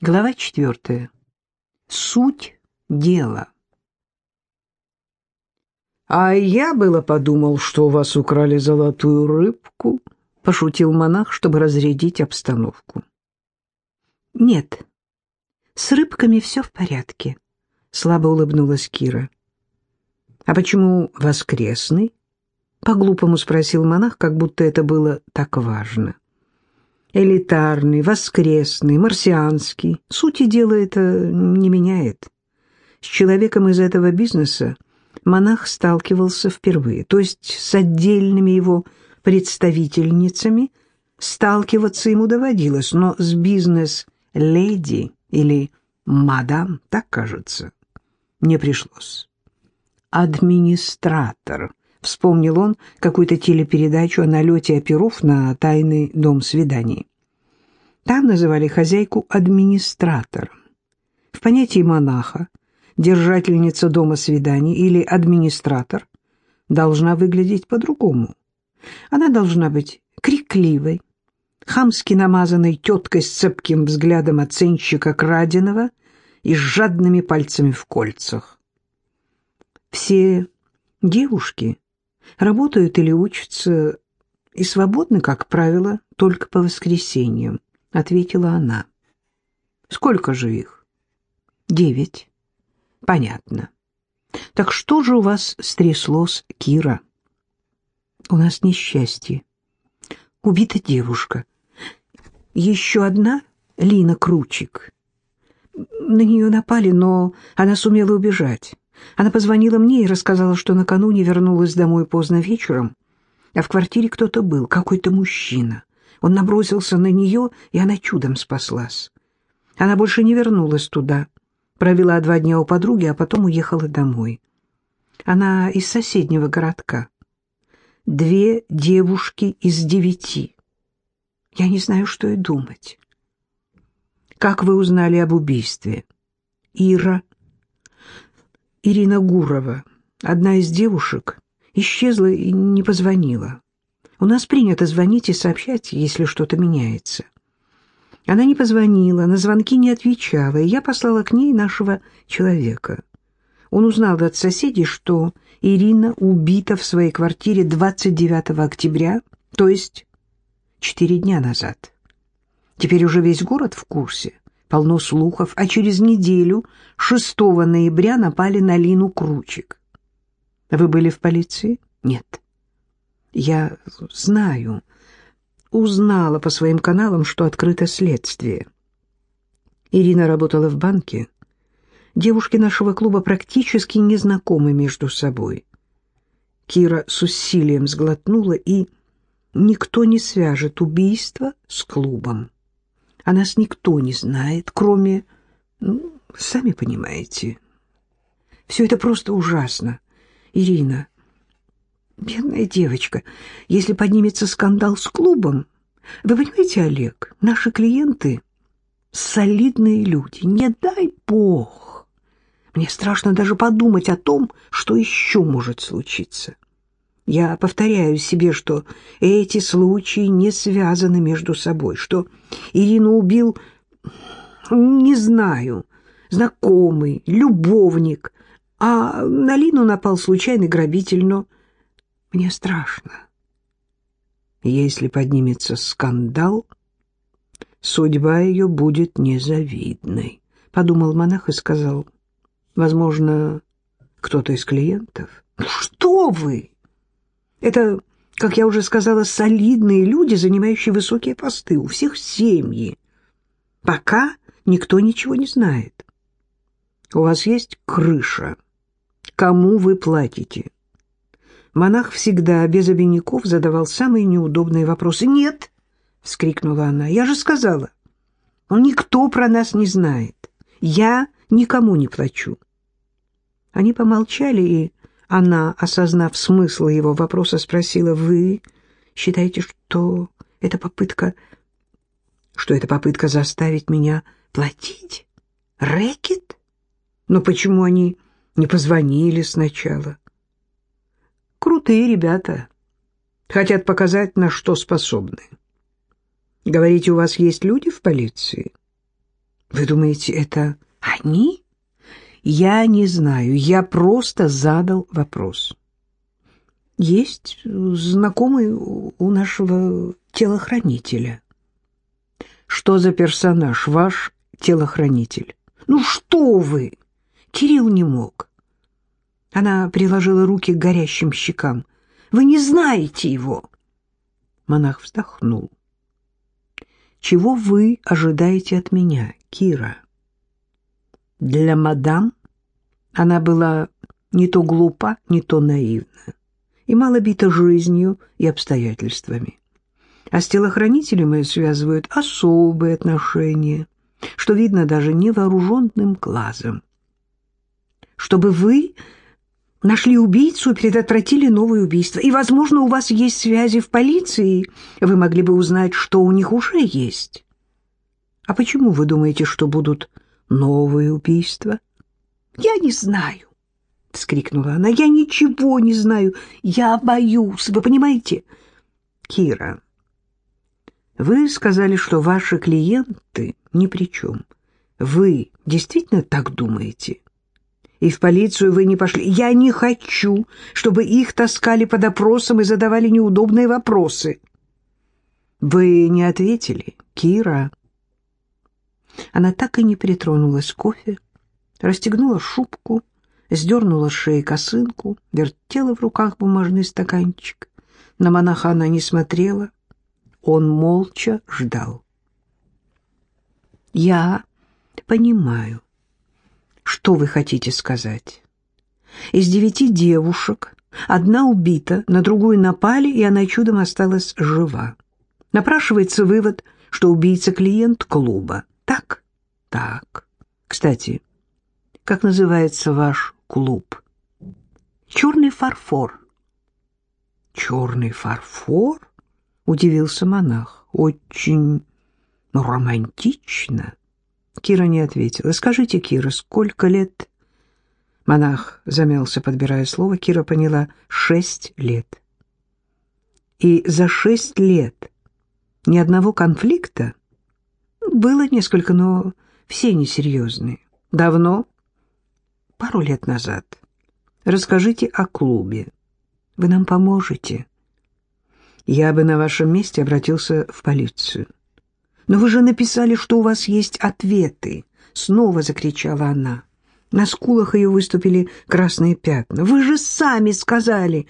Глава четвертая. Суть дела. «А я было подумал, что у вас украли золотую рыбку», — пошутил монах, чтобы разрядить обстановку. «Нет, с рыбками все в порядке», — слабо улыбнулась Кира. «А почему воскресный?» — по-глупому спросил монах, как будто это было так важно. Элитарный, воскресный, марсианский. Сути дела это не меняет. С человеком из этого бизнеса монах сталкивался впервые, то есть с отдельными его представительницами сталкиваться ему доводилось, но с бизнес-леди или мадам, так кажется, не пришлось. «Администратор», — вспомнил он какую-то телепередачу о налете оперов на тайный дом свиданий. Там называли хозяйку администратором. В понятии монаха держательница дома свиданий или администратор должна выглядеть по-другому. Она должна быть крикливой, хамски намазанной теткой с цепким взглядом оценщика краденого и с жадными пальцами в кольцах. Все девушки работают или учатся и свободны, как правило, только по воскресеньям, ответила она. Сколько же их? Девять. Понятно. Так что же у вас стряслось, Кира? У нас несчастье. Убита девушка. Еще одна Лина Кручик. На нее напали, но она сумела убежать. Она позвонила мне и рассказала, что накануне вернулась домой поздно вечером, а в квартире кто-то был, какой-то мужчина. Он набросился на нее, и она чудом спаслась. Она больше не вернулась туда. Провела два дня у подруги, а потом уехала домой. Она из соседнего городка. Две девушки из девяти. Я не знаю, что и думать. Как вы узнали об убийстве? Ира. Ирина Гурова, одна из девушек, исчезла и не позвонила. У нас принято звонить и сообщать, если что-то меняется. Она не позвонила, на звонки не отвечала, и я послала к ней нашего человека. Он узнал от соседей, что Ирина убита в своей квартире 29 октября, то есть четыре дня назад. Теперь уже весь город в курсе, полно слухов, а через неделю, 6 ноября, напали на Лину Кручик. Вы были в полиции? Нет. Я знаю, узнала по своим каналам, что открыто следствие. Ирина работала в банке. Девушки нашего клуба практически не знакомы между собой. Кира с усилием сглотнула, и никто не свяжет убийство с клубом. А нас никто не знает, кроме... Ну, сами понимаете. Все это просто ужасно. Ирина, Бедная девочка, если поднимется скандал с клубом... Вы понимаете, Олег, наши клиенты — солидные люди, не дай бог. Мне страшно даже подумать о том, что еще может случиться. Я повторяю себе, что эти случаи не связаны между собой, что Ирину убил, не знаю, знакомый, любовник, а на Лину напал случайный грабитель, но мне страшно. Если поднимется скандал, судьба ее будет незавидной, — подумал монах и сказал. Возможно, кто-то из клиентов. Ну что вы! Это, как я уже сказала, солидные люди, занимающие высокие посты. У всех семьи. Пока никто ничего не знает. У вас есть крыша. Кому вы платите? Монах всегда без обиняков задавал самые неудобные вопросы. «Нет!» — вскрикнула она. «Я же сказала, никто про нас не знает. Я никому не плачу». Они помолчали, и она, осознав смысл его вопроса, спросила, «Вы считаете, что это попытка... что это попытка заставить меня платить? Рэкет? Но почему они не позвонили сначала?» Крутые ребята. Хотят показать, на что способны. Говорите, у вас есть люди в полиции? Вы думаете, это они? Я не знаю, я просто задал вопрос. Есть знакомый у нашего телохранителя. Что за персонаж ваш телохранитель? Ну что вы? Кирилл не мог. Она приложила руки к горящим щекам. Вы не знаете его. Монах вздохнул. Чего вы ожидаете от меня, Кира? Для мадам она была не то глупа, не то наивна и мало бита жизнью и обстоятельствами. А с телохранителем ее связывают особые отношения, что видно даже невооруженным глазом. Чтобы вы нашли убийцу и предотвратили новое убийство, и, возможно, у вас есть связи в полиции, вы могли бы узнать, что у них уже есть. А почему вы думаете, что будут новые убийства? Я не знаю. — вскрикнула она. «Я ничего не знаю. Я боюсь. Вы понимаете?» «Кира, вы сказали, что ваши клиенты ни при чем. Вы действительно так думаете?» «И в полицию вы не пошли. Я не хочу, чтобы их таскали под опросом и задавали неудобные вопросы». «Вы не ответили, Кира?» Она так и не притронулась к кофе, расстегнула шубку, сдернула с шеи косынку, вертела в руках бумажный стаканчик. На монаха она не смотрела. Он молча ждал. «Я понимаю, что вы хотите сказать. Из девяти девушек одна убита, на другую напали, и она чудом осталась жива. Напрашивается вывод, что убийца клиент клуба. Так? Так. Кстати, как называется ваш клуб. Черный фарфор. Черный фарфор? Удивился монах. Очень ну, романтично. Кира не ответила. Скажите, Кира, сколько лет? Монах замялся, подбирая слово. Кира поняла. Шесть лет. И за шесть лет ни одного конфликта? Было несколько, но все несерьезные. Давно? Пару лет назад. Расскажите о клубе. Вы нам поможете? Я бы на вашем месте обратился в полицию. Но вы же написали, что у вас есть ответы. Снова закричала она. На скулах ее выступили красные пятна. Вы же сами сказали.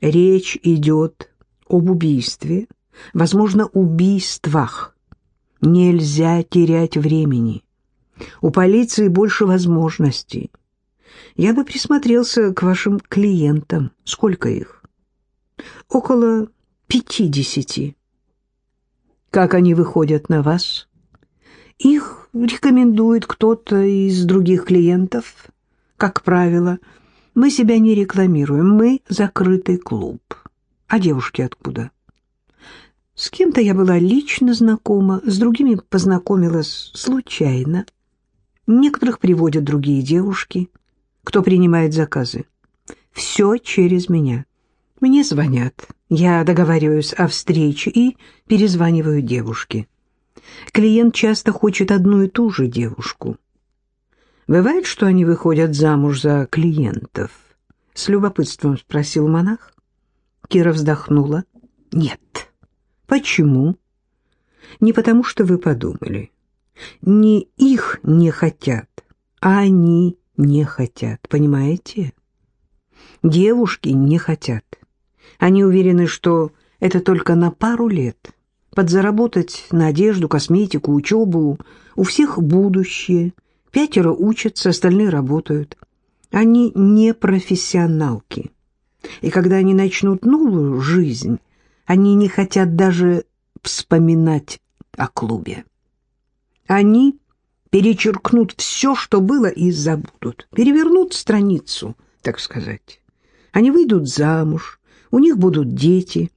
Речь идет об убийстве, возможно, убийствах. Нельзя терять времени. У полиции больше возможностей. Я бы присмотрелся к вашим клиентам. Сколько их? Около пятидесяти. Как они выходят на вас? Их рекомендует кто-то из других клиентов. Как правило, мы себя не рекламируем, мы закрытый клуб. А девушки откуда? С кем-то я была лично знакома, с другими познакомилась случайно. Некоторых приводят другие девушки кто принимает заказы. Все через меня. Мне звонят, я договариваюсь о встрече и перезваниваю девушке. Клиент часто хочет одну и ту же девушку. Бывает, что они выходят замуж за клиентов? С любопытством спросил монах. Кира вздохнула. Нет. Почему? Не потому, что вы подумали. Не их не хотят, а они не хотят, понимаете? Девушки не хотят. Они уверены, что это только на пару лет. Подзаработать на одежду, косметику, учебу. У всех будущее. Пятеро учатся, остальные работают. Они не профессионалки. И когда они начнут новую жизнь, они не хотят даже вспоминать о клубе. Они перечеркнут все, что было, и забудут. Перевернут страницу, так сказать. Они выйдут замуж, у них будут дети.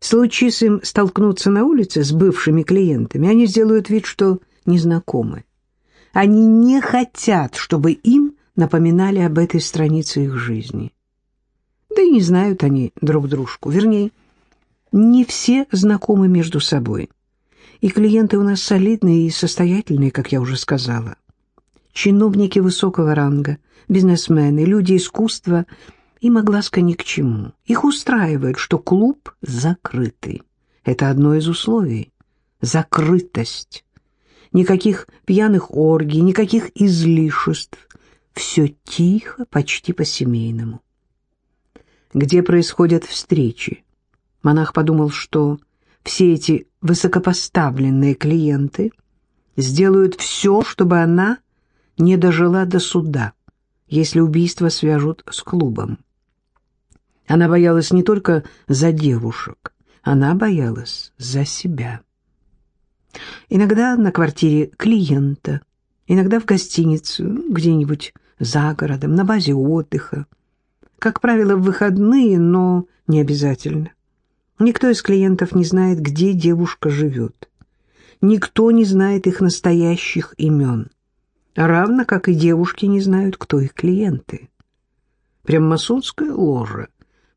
Случись им столкнуться на улице с бывшими клиентами, они сделают вид, что незнакомы. Они не хотят, чтобы им напоминали об этой странице их жизни. Да и не знают они друг дружку. Вернее, не все знакомы между собой. И клиенты у нас солидные и состоятельные, как я уже сказала. Чиновники высокого ранга, бизнесмены, люди искусства. Им огласка ни к чему. Их устраивает, что клуб закрытый. Это одно из условий. Закрытость. Никаких пьяных оргий, никаких излишеств. Все тихо, почти по-семейному. Где происходят встречи? Монах подумал, что все эти высокопоставленные клиенты сделают все, чтобы она не дожила до суда, если убийство свяжут с клубом. Она боялась не только за девушек, она боялась за себя. Иногда на квартире клиента, иногда в гостинице, где-нибудь за городом, на базе отдыха. Как правило, в выходные, но не обязательно. Никто из клиентов не знает, где девушка живет. Никто не знает их настоящих имен. Равно как и девушки не знают, кто их клиенты. Прям масонская ложа,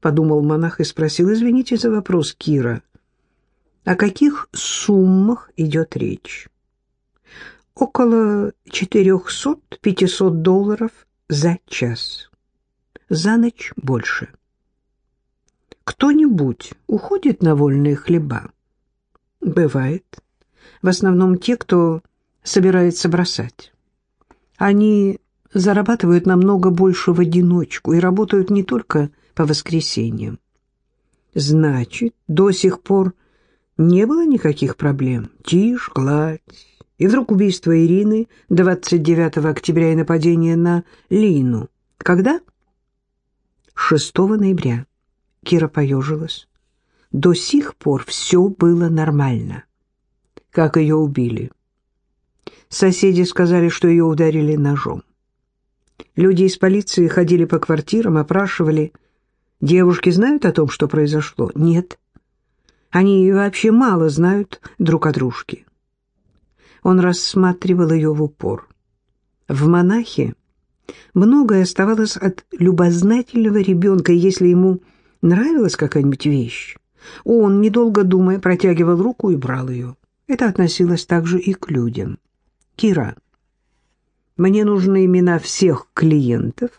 подумал монах и спросил, извините за вопрос, Кира, о каких суммах идет речь? Около 400-500 долларов за час. За ночь больше кто-нибудь уходит на вольные хлеба? Бывает. В основном те, кто собирается бросать. Они зарабатывают намного больше в одиночку и работают не только по воскресеньям. Значит, до сих пор не было никаких проблем. Тишь, гладь. И вдруг убийство Ирины 29 октября и нападение на Лину. Когда? 6 ноября. Кира поежилась. До сих пор все было нормально. Как ее убили? Соседи сказали, что ее ударили ножом. Люди из полиции ходили по квартирам, опрашивали. Девушки знают о том, что произошло? Нет. Они вообще мало знают друг о дружке. Он рассматривал ее в упор. В монахе многое оставалось от любознательного ребенка, если ему нравилась какая-нибудь вещь, он, недолго думая, протягивал руку и брал ее. Это относилось также и к людям. «Кира, мне нужны имена всех клиентов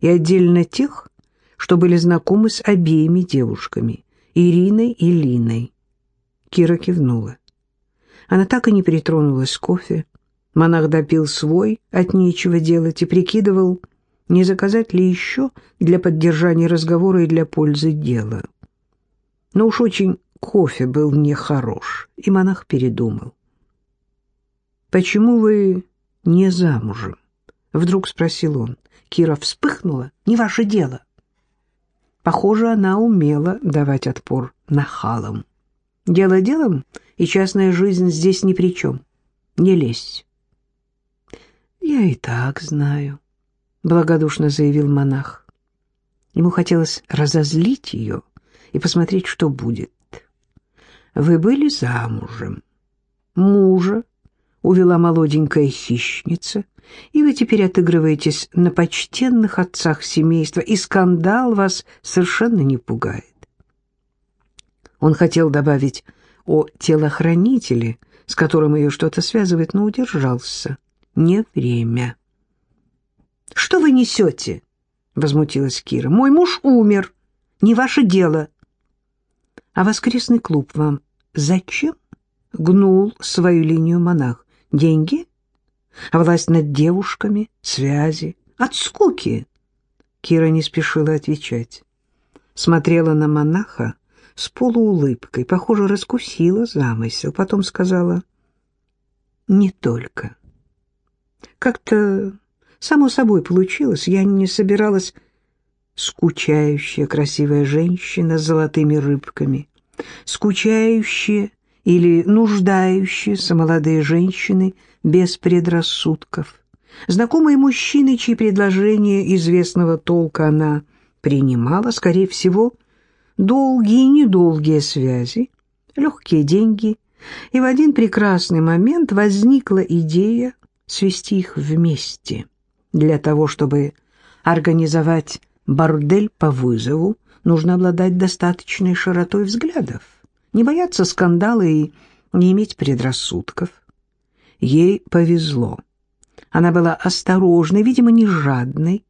и отдельно тех, что были знакомы с обеими девушками, Ириной и Линой». Кира кивнула. Она так и не притронулась к кофе. Монах допил свой от нечего делать и прикидывал, не заказать ли еще для поддержания разговора и для пользы дела. Но уж очень кофе был нехорош, и монах передумал. «Почему вы не замужем?» — вдруг спросил он. Кира вспыхнула. «Не ваше дело». Похоже, она умела давать отпор нахалам. Дело делом, и частная жизнь здесь ни при чем. Не лезь. «Я и так знаю», — благодушно заявил монах. Ему хотелось разозлить ее и посмотреть, что будет. «Вы были замужем. Мужа увела молоденькая хищница, и вы теперь отыгрываетесь на почтенных отцах семейства, и скандал вас совершенно не пугает». Он хотел добавить о телохранителе, с которым ее что-то связывает, но удержался. Не время. «Что вы несете?» — возмутилась Кира. «Мой муж умер. Не ваше дело». «А воскресный клуб вам зачем?» — гнул свою линию монах. «Деньги? А власть над девушками? Связи? От скуки?» Кира не спешила отвечать. Смотрела на монаха с полуулыбкой, похоже, раскусила замысел. Потом сказала «Не только». Как-то Само собой получилось, я не собиралась... Скучающая красивая женщина с золотыми рыбками, скучающие или нуждающиеся молодые женщины без предрассудков, знакомые мужчины, чьи предложения известного толка она принимала, скорее всего, долгие и недолгие связи, легкие деньги, и в один прекрасный момент возникла идея свести их вместе – для того, чтобы организовать бордель по вызову, нужно обладать достаточной широтой взглядов, не бояться скандала и не иметь предрассудков. Ей повезло. Она была осторожной, видимо, не жадной,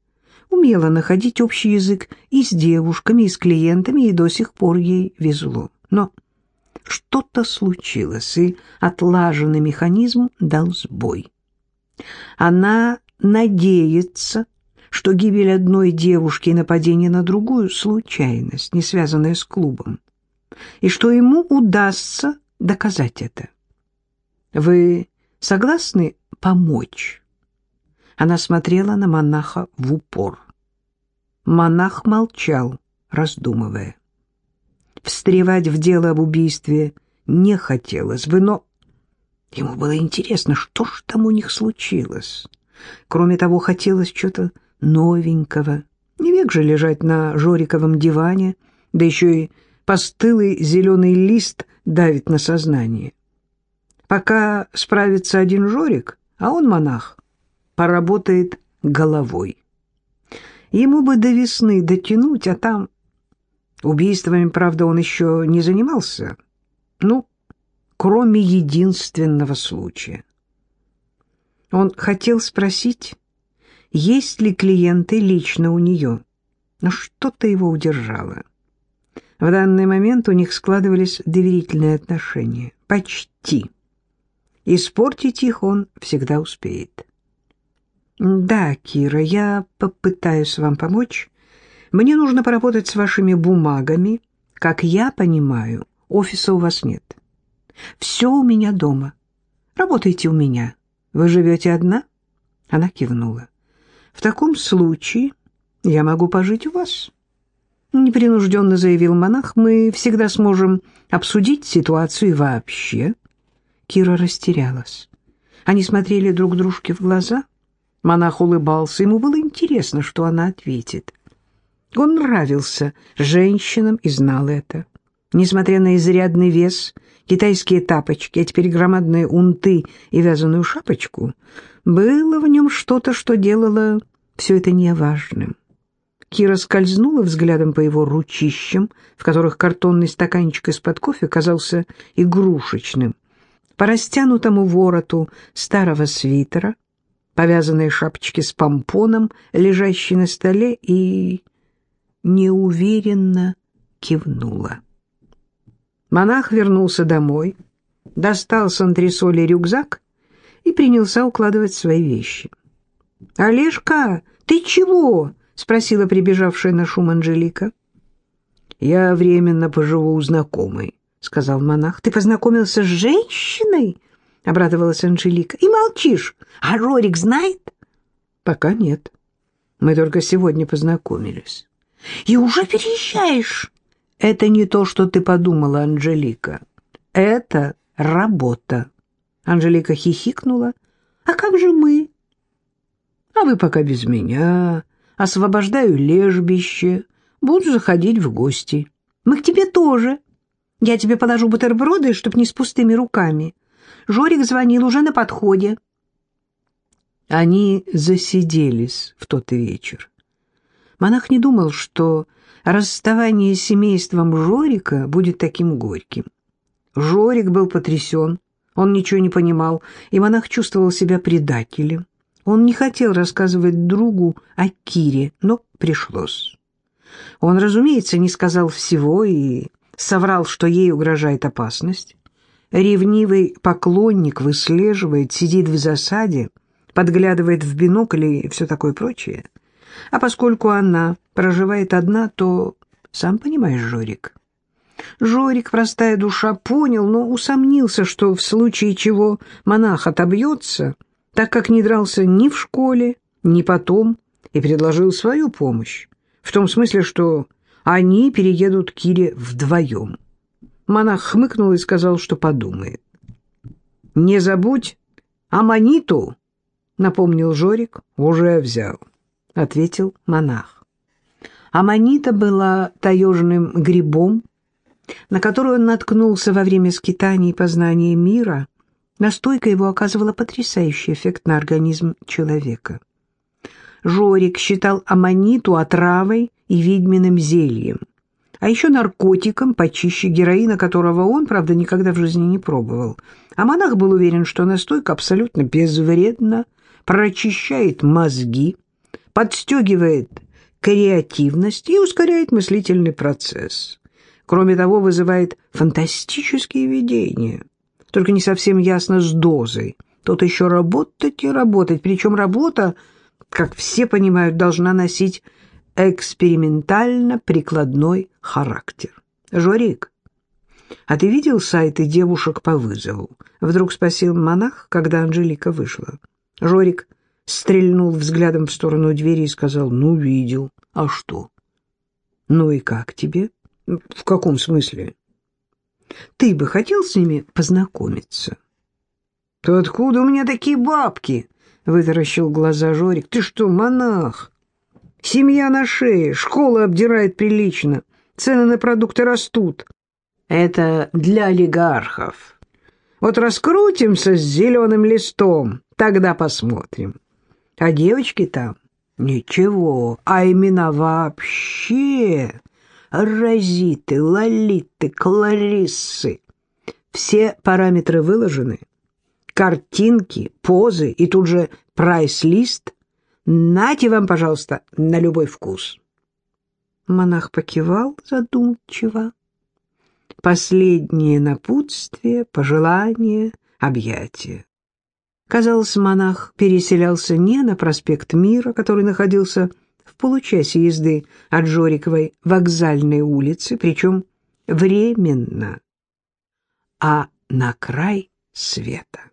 умела находить общий язык и с девушками, и с клиентами, и до сих пор ей везло. Но что-то случилось, и отлаженный механизм дал сбой. Она надеется, что гибель одной девушки и нападение на другую — случайность, не связанная с клубом, и что ему удастся доказать это. Вы согласны помочь? Она смотрела на монаха в упор. Монах молчал, раздумывая. Встревать в дело об убийстве не хотелось бы, но ему было интересно, что ж там у них случилось. Кроме того, хотелось что-то новенького. Не век же лежать на жориковом диване, да еще и постылый зеленый лист давит на сознание. Пока справится один Жорик, а он монах, поработает головой. Ему бы до весны дотянуть, а там... Убийствами, правда, он еще не занимался. Ну, кроме единственного случая. Он хотел спросить, есть ли клиенты лично у нее, но что-то его удержало. В данный момент у них складывались доверительные отношения. Почти. Испортить их он всегда успеет. «Да, Кира, я попытаюсь вам помочь. Мне нужно поработать с вашими бумагами. Как я понимаю, офиса у вас нет. Все у меня дома. Работайте у меня. Вы живете одна?» Она кивнула. «В таком случае я могу пожить у вас». Непринужденно заявил монах, мы всегда сможем обсудить ситуацию вообще. Кира растерялась. Они смотрели друг дружке в глаза. Монах улыбался, ему было интересно, что она ответит. Он нравился женщинам и знал это. Несмотря на изрядный вес, китайские тапочки, а теперь громадные унты и вязаную шапочку, было в нем что-то, что делало все это неважным. Кира скользнула взглядом по его ручищам, в которых картонный стаканчик из-под кофе казался игрушечным, по растянутому вороту старого свитера, повязанной шапочке с помпоном, лежащей на столе, и неуверенно кивнула. Монах вернулся домой, достал с антресоли рюкзак и принялся укладывать свои вещи. «Олежка, ты чего?» — спросила прибежавшая на шум Анжелика. «Я временно поживу у знакомой», — сказал монах. «Ты познакомился с женщиной?» — обрадовалась Анжелика. «И молчишь. А Рорик знает?» «Пока нет. Мы только сегодня познакомились». «И уже переезжаешь?» «Это не то, что ты подумала, Анжелика. Это работа». Анжелика хихикнула. «А как же мы?» «А вы пока без меня», освобождаю лежбище, буду заходить в гости. Мы к тебе тоже. Я тебе положу бутерброды, чтоб не с пустыми руками. Жорик звонил уже на подходе. Они засиделись в тот вечер. Монах не думал, что расставание с семейством Жорика будет таким горьким. Жорик был потрясен, он ничего не понимал, и монах чувствовал себя предателем. Он не хотел рассказывать другу о Кире, но пришлось. Он, разумеется, не сказал всего и соврал, что ей угрожает опасность. Ревнивый поклонник выслеживает, сидит в засаде, подглядывает в бинокль и все такое прочее. А поскольку она проживает одна, то, сам понимаешь, Жорик. Жорик, простая душа, понял, но усомнился, что в случае чего монах отобьется — так как не дрался ни в школе, ни потом, и предложил свою помощь, в том смысле, что они переедут к Кире вдвоем. Монах хмыкнул и сказал, что подумает. «Не забудь Аманиту!» — напомнил Жорик. «Уже взял», — ответил монах. Аманита была таежным грибом, на который он наткнулся во время скитаний и познания мира — Настойка его оказывала потрясающий эффект на организм человека. Жорик считал аммониту отравой и ведьминым зельем. а еще наркотиком почище героина, которого он, правда, никогда в жизни не пробовал. А монах был уверен, что настойка абсолютно безвредна, прочищает мозги, подстегивает креативность и ускоряет мыслительный процесс. Кроме того, вызывает фантастические видения. Только не совсем ясно с дозой. Тут еще работать и работать. Причем работа, как все понимают, должна носить экспериментально-прикладной характер. Жорик, а ты видел сайты девушек по вызову? Вдруг спросил монах, когда Анжелика вышла. Жорик стрельнул взглядом в сторону двери и сказал, ну, видел. А что? Ну и как тебе? В каком смысле? Ты бы хотел с ними познакомиться? То откуда у меня такие бабки? Вытаращил глаза Жорик. Ты что, монах? Семья на шее, школа обдирает прилично, цены на продукты растут. Это для олигархов. Вот раскрутимся с зеленым листом, тогда посмотрим. А девочки там ничего, а имена вообще Розиты, Лолиты, Клариссы. Все параметры выложены, картинки, позы и тут же прайс-лист — Нате вам, пожалуйста, на любой вкус. Монах покивал задумчиво. Последнее напутствие, пожелание, объятие. Казалось, монах переселялся не на проспект Мира, который находился в получасе езды от Жориковой вокзальной улицы, причем временно, а на край света.